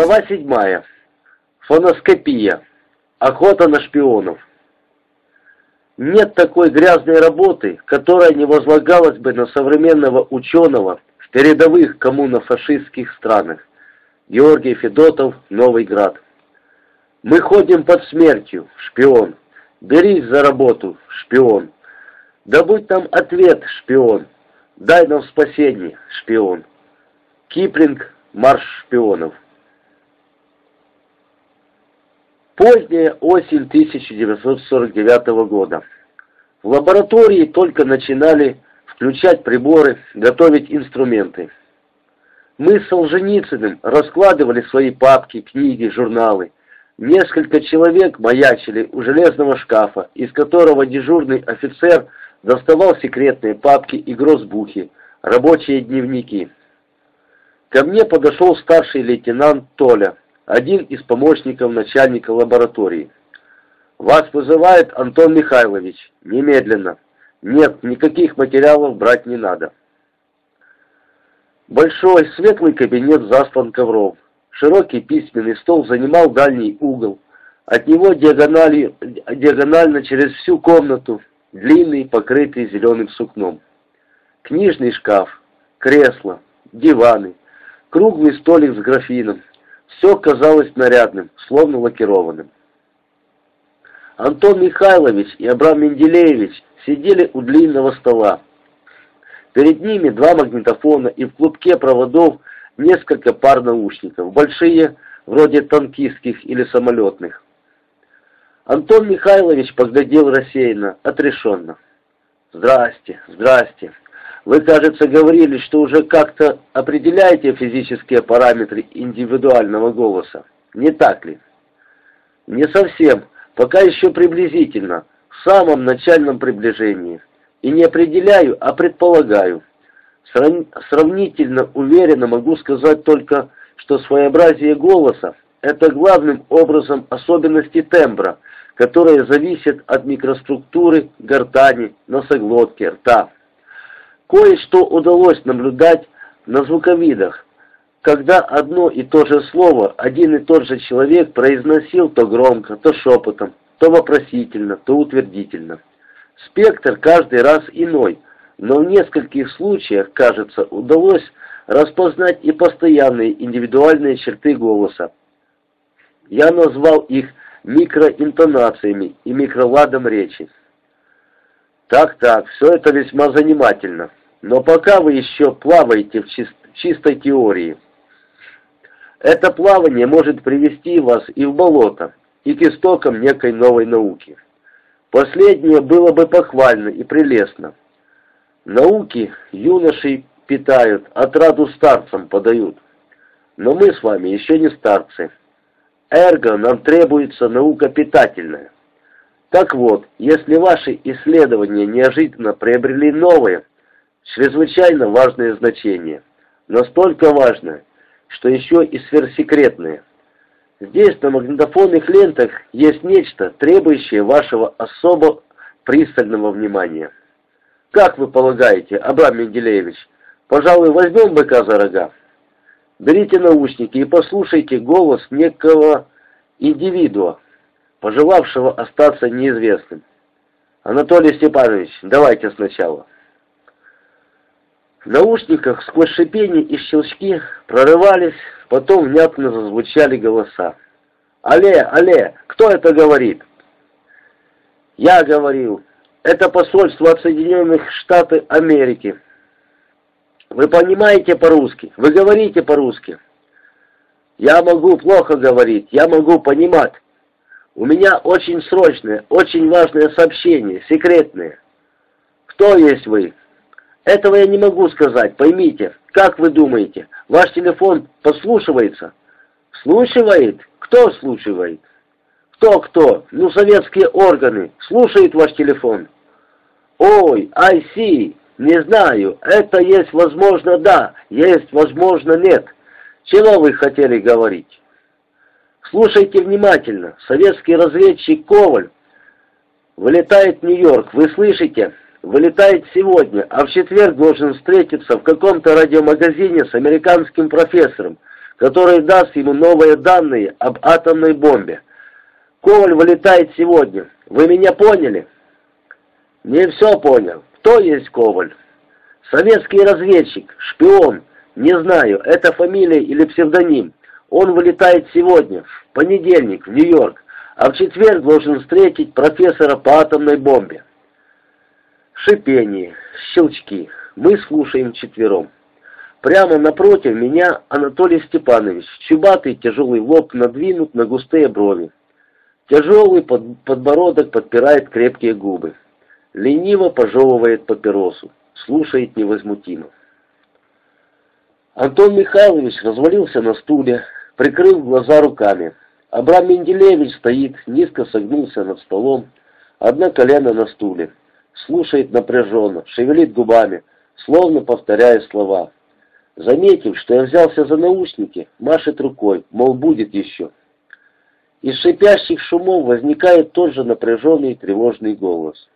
Глава седьмая. Фоноскопия. Охота на шпионов. Нет такой грязной работы, которая не возлагалась бы на современного ученого в передовых коммунофашистских странах. Георгий Федотов, Новый Град. Мы ходим под смертью, шпион. Берись за работу, шпион. Да будь нам ответ, шпион. Дай нам спасение, шпион. Киплинг, Марш шпионов. Поздняя осень 1949 года. В лаборатории только начинали включать приборы, готовить инструменты. Мы с Солженицыным раскладывали свои папки, книги, журналы. Несколько человек маячили у железного шкафа, из которого дежурный офицер доставал секретные папки и грозбухи, рабочие дневники. Ко мне подошел старший лейтенант Толя один из помощников начальника лаборатории. «Вас вызывает Антон Михайлович. Немедленно. Нет, никаких материалов брать не надо». Большой светлый кабинет заслан ковров. Широкий письменный стол занимал дальний угол. От него диагонали, диагонально через всю комнату, длинный, покрытый зеленым сукном. Книжный шкаф, кресло, диваны, круглый столик с графином, все казалось нарядным, словно лакированным. Антон Михайлович и Абрам Менделеевич сидели у длинного стола. Перед ними два магнитофона и в клубке проводов несколько пар наушников, большие, вроде танкистских или самолетных. Антон Михайлович поглядел рассеянно, отрешенно. «Здрасте, здрасте. Вы, кажется, говорили, что уже как-то определяете физические параметры индивидуального голоса. Не так ли? Не совсем, пока еще приблизительно, в самом начальном приближении. И не определяю, а предполагаю. Сравнительно уверенно могу сказать только, что своеобразие голоса – это главным образом особенности тембра, которые зависят от микроструктуры гортани, носоглотки, рта. Кое-что удалось наблюдать на звуковидах, когда одно и то же слово один и тот же человек произносил то громко, то шепотом, то вопросительно, то утвердительно. Спектр каждый раз иной, но в нескольких случаях, кажется, удалось распознать и постоянные индивидуальные черты голоса. Я назвал их микроинтонациями и микроладом речи. Так-так, все это весьма занимательно. Но пока вы еще плаваете в чис чистой теории. Это плавание может привести вас и в болото, и к истокам некой новой науки. Последнее было бы похвально и прелестно. Науки юношей питают, отраду старцам подают. Но мы с вами еще не старцы. Эрго нам требуется наука питательная. Так вот, если ваши исследования неожиданно приобрели новое, чрезвычайно важное значение. Настолько важное, что еще и сверхсекретное. Здесь на магнитофонных лентах есть нечто, требующее вашего особо пристального внимания. Как вы полагаете, Абрам Менделеевич, пожалуй, возьмем быка за рога? Берите наушники и послушайте голос некого индивидуа, пожелавшего остаться неизвестным. Анатолий Степанович, давайте сначала. В наушниках сквозь шипение и щелчки прорывались, потом внятно зазвучали голоса. «Алле, алле, кто это говорит?» «Я говорил. Это посольство от Соединенных Штатов Америки. Вы понимаете по-русски? Вы говорите по-русски?» «Я могу плохо говорить, я могу понимать. У меня очень срочное, очень важное сообщение, секретное. Кто есть вы?» Этого я не могу сказать, поймите. Как вы думаете, ваш телефон подслушивается? Слушивает? Кто слушивает? Кто-кто? Ну, советские органы. Слушают ваш телефон. Ой, I see. Не знаю. Это есть возможно да, есть возможно нет. Чего вы хотели говорить? Слушайте внимательно. Советский разведчик Коваль вылетает в Нью-Йорк. Вы слышите? Вылетает сегодня, а в четверг должен встретиться в каком-то радиомагазине с американским профессором, который даст ему новые данные об атомной бомбе. Коваль вылетает сегодня. Вы меня поняли? Не все понял. Кто есть Коваль? Советский разведчик, шпион. Не знаю, это фамилия или псевдоним. Он вылетает сегодня, в понедельник, в Нью-Йорк, а в четверг должен встретить профессора по атомной бомбе. Шипение, щелчки. Мы слушаем четвером. Прямо напротив меня Анатолий Степанович, чубатый, тяжелый лоб надвинут на густые брови. Тяжелый под, подбородок подпирает крепкие губы. Лениво пожевывает папиросу, слушает невозмутимо. Антон Михайлович развалился на стуле, прикрыв глаза руками. Абрам Менделевич стоит, низко согнулся над столом, одно колено на стуле. Слушает напряженно, шевелит губами, словно повторяя слова. Заметив, что я взялся за наушники, машет рукой, мол, будет еще. Из шипящих шумов возникает тот же напряженный тревожный голос.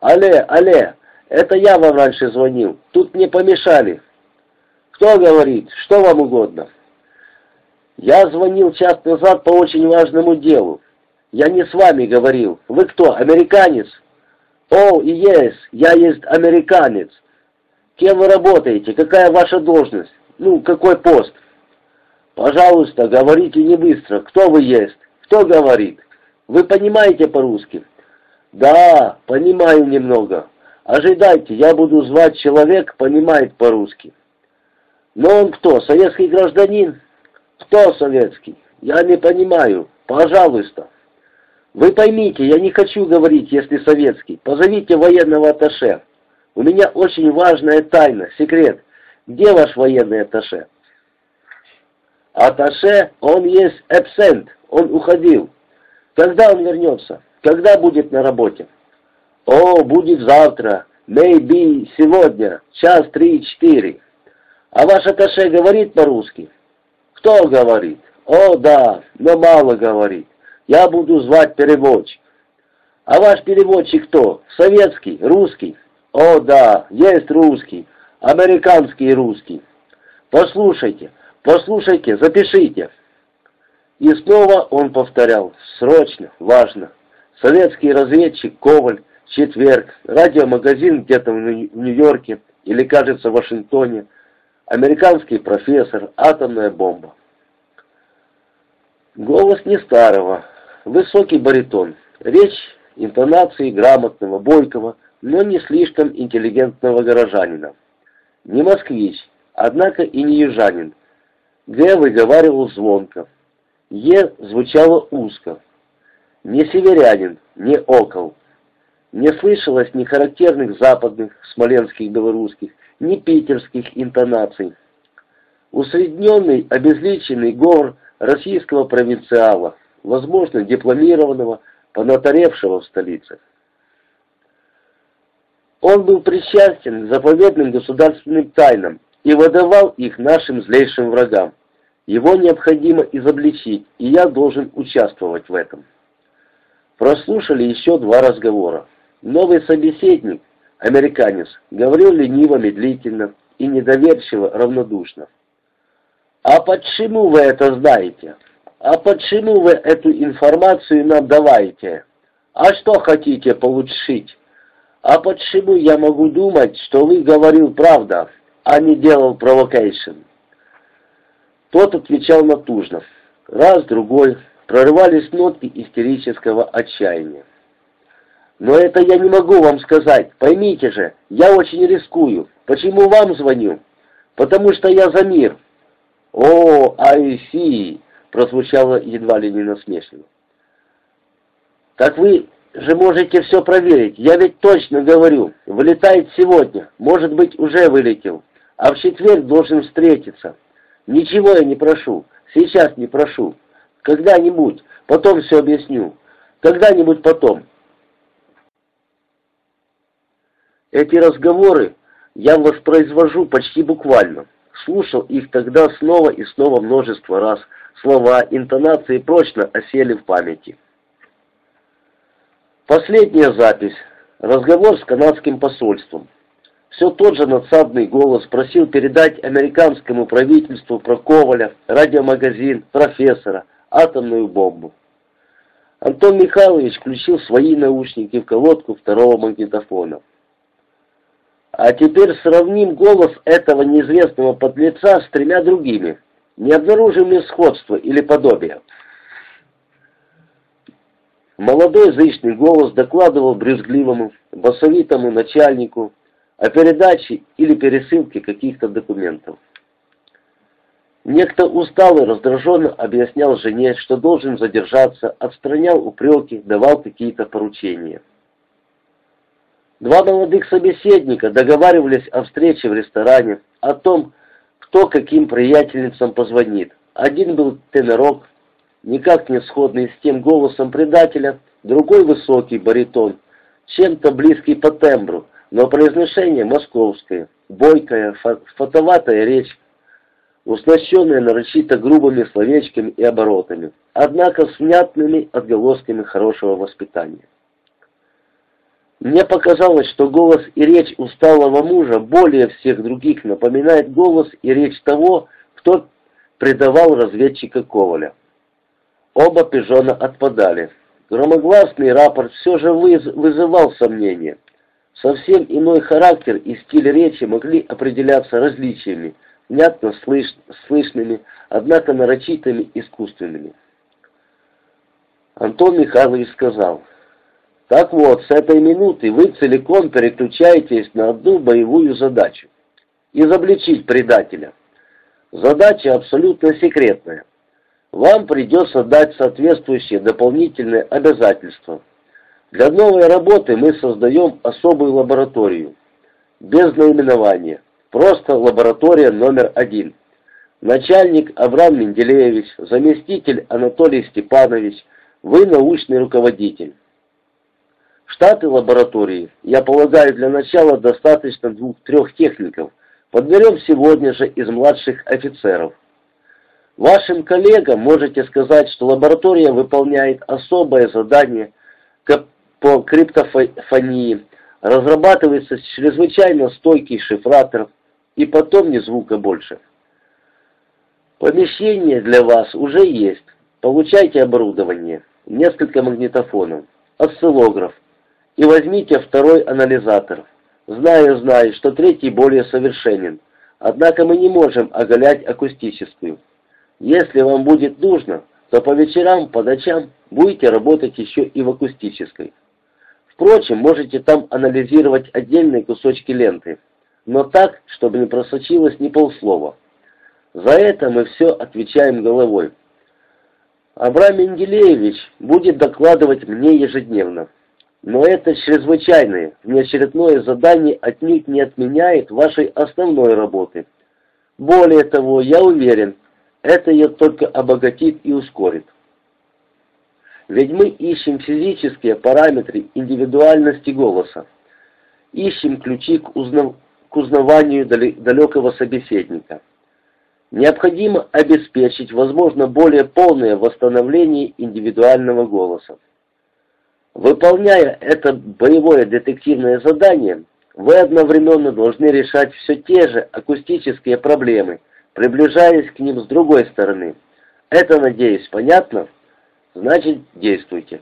«Алле, алле, это я вам раньше звонил, тут мне помешали». «Кто говорит? Что вам угодно?» «Я звонил час назад по очень важному делу. Я не с вами говорил. Вы кто, американец?» «О, и есть, я есть американец. Кем вы работаете? Какая ваша должность? Ну, какой пост?» «Пожалуйста, говорите не быстро. Кто вы есть? Кто говорит? Вы понимаете по-русски?» «Да, понимаю немного. Ожидайте, я буду звать человек, понимает по-русски». «Но он кто, советский гражданин?» «Кто советский? Я не понимаю. Пожалуйста». «Вы поймите, я не хочу говорить, если советский. Позовите военного атташе. У меня очень важная тайна, секрет. Где ваш военный атташе?» «Атташе, он есть эбсент, он уходил. Когда он вернется? Когда будет на работе?» «О, будет завтра, maybe сегодня, час три-четыре. А ваш атташе говорит по-русски?» «Кто говорит?» «О, да, но мало говорит. Я буду звать переводчик». «А ваш переводчик кто? Советский? Русский?» О, да, есть русский, американский русский. Послушайте, послушайте, запишите. И снова он повторял, срочно, важно. Советский разведчик Коваль, четверг, радиомагазин где-то в Нью-Йорке или, кажется, в Вашингтоне, американский профессор, атомная бомба. Голос не старого, высокий баритон, речь интонации грамотного, бойкого, но не слишком интеллигентного горожанина. Не москвич, однако и не южанин. Г выговаривал звонко. Е звучало узко. Не северянин, не окол. Не слышалось ни характерных западных, смоленских, белорусских, ни питерских интонаций. Усредненный, обезличенный говор российского провинциала, возможно, дипломированного, понатаревшего в столицах. Он был причастен к заповедным государственным тайнам и выдавал их нашим злейшим врагам. Его необходимо изобличить, и я должен участвовать в этом. Прослушали еще два разговора. Новый собеседник, американец, говорил лениво, медлительно и недоверчиво, равнодушно. «А почему вы это знаете? А почему вы эту информацию нам давайте? А что хотите получить?» А почему я могу думать, что вы говорил правда, а не делал провокейшн? Тот отвечал натужно. Раз, другой, прорывались нотки истерического отчаяния. Но это я не могу вам сказать, поймите же, я очень рискую. Почему вам звоню? Потому что я за мир. О, I see, прозвучало едва ли не насмешливо. Так вы же можете все проверить. Я ведь точно говорю, вылетает сегодня, может быть, уже вылетел, а в четверг должен встретиться. Ничего я не прошу, сейчас не прошу. Когда-нибудь, потом все объясню. Когда-нибудь потом. Эти разговоры я воспроизвожу почти буквально. Слушал их тогда снова и снова множество раз. Слова, интонации прочно осели в памяти. Последняя запись. Разговор с канадским посольством. Все тот же надсадный голос просил передать американскому правительству про Коваля, радиомагазин, профессора, атомную бомбу. Антон Михайлович включил свои наушники в колодку второго магнитофона. А теперь сравним голос этого неизвестного подлеца с тремя другими. Не обнаружим ли сходства или подобия? Молодой зычный голос докладывал брюзгливому, басовитому начальнику о передаче или пересылке каких-то документов. Некто устал и раздраженно объяснял жене, что должен задержаться, отстранял упреки, давал какие-то поручения. Два молодых собеседника договаривались о встрече в ресторане, о том, кто каким приятельницам позвонит. Один был тенорок, никак не сходный с тем голосом предателя, другой высокий баритон, чем-то близкий по тембру, но произношение московское, бойкая, фотоватая речь, уснащенная нарочито грубыми словечками и оборотами, однако с внятными отголосками хорошего воспитания. Мне показалось, что голос и речь усталого мужа более всех других напоминает голос и речь того, кто предавал разведчика Коваля. Оба пижона отпадали. Громогласный рапорт все же вызывал сомнения. Совсем иной характер и стиль речи могли определяться различиями, внятно слыш слышными, однако нарочитыми искусственными. Антон Михайлович сказал, так вот, с этой минуты вы целиком переключаетесь на одну боевую задачу. Изобличить предателя. Задача абсолютно секретная. Вам придется дать соответствующие дополнительные обязательства. Для новой работы мы создаем особую лабораторию. Без наименования. Просто лаборатория номер один. Начальник Авраам Менделеевич, заместитель Анатолий Степанович, вы научный руководитель. Штаты лаборатории, я полагаю, для начала достаточно двух-трех техников. Подберем сегодня же из младших офицеров. Вашим коллегам можете сказать, что лаборатория выполняет особое задание по криптофонии, разрабатывается чрезвычайно стойкий шифратор, и потом ни звука больше. Помещение для вас уже есть. Получайте оборудование, несколько магнитофонов, осциллограф, и возьмите второй анализатор. Знаю, знаю, что третий более совершенен, однако мы не можем оголять акустическую. Если вам будет нужно, то по вечерам, по ночам будете работать еще и в акустической. Впрочем, можете там анализировать отдельные кусочки ленты, но так, чтобы не просочилось ни полслова. За это мы все отвечаем головой. Абрам Менделеевич будет докладывать мне ежедневно. Но это чрезвычайное, внеочередное задание отнюдь не отменяет вашей основной работы. Более того, я уверен, это ее только обогатит и ускорит. Ведь мы ищем физические параметры индивидуальности голоса. Ищем ключи к, узнав... к узнаванию далекого собеседника. Необходимо обеспечить, возможно, более полное восстановление индивидуального голоса. Выполняя это боевое детективное задание, вы одновременно должны решать все те же акустические проблемы, приближаясь к ним с другой стороны. Это, надеюсь, понятно? Значит, действуйте.